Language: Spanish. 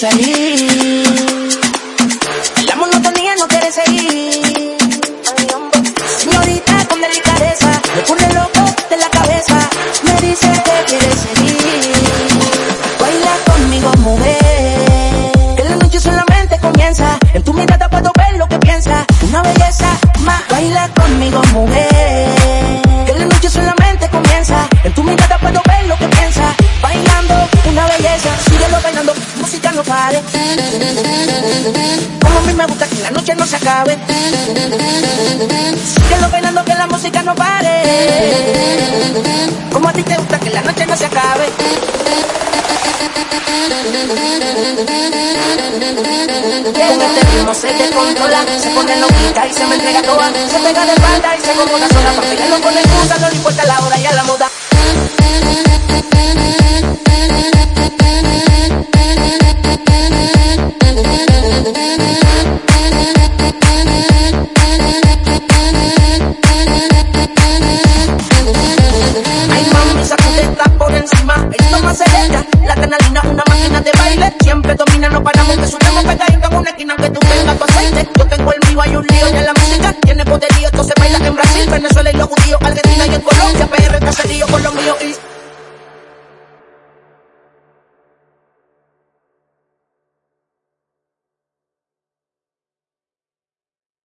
salir. La monotonía no quiere seguir. Señorita con delicadeza, me pone loco de la cabeza. Me dice que quiere seguir. Baila conmigo, mujer. Que la noche solamente comienza. En tu mirada puedo Como a mí me gusta que la noche no se acabe. Síguelo bailando que la música no pare. Como a ti te gusta que la noche no se acabe. Con este ritmo se descontrola, se pone loquita y se me entrega toda. Se pega de espalda y se come una sola. Para pegarlo con excusa, no le importa la hora y a la moda. predomina, no paramos, que sonamos pegadito en una esquina, aunque tú vengas tu aceite. Yo tengo el mío, hay un lío, ya la música tiene poderío, esto se baila en Brasil, Venezuela y los judíos, Argentina y en Colombia, PR, Caserío, Colombia.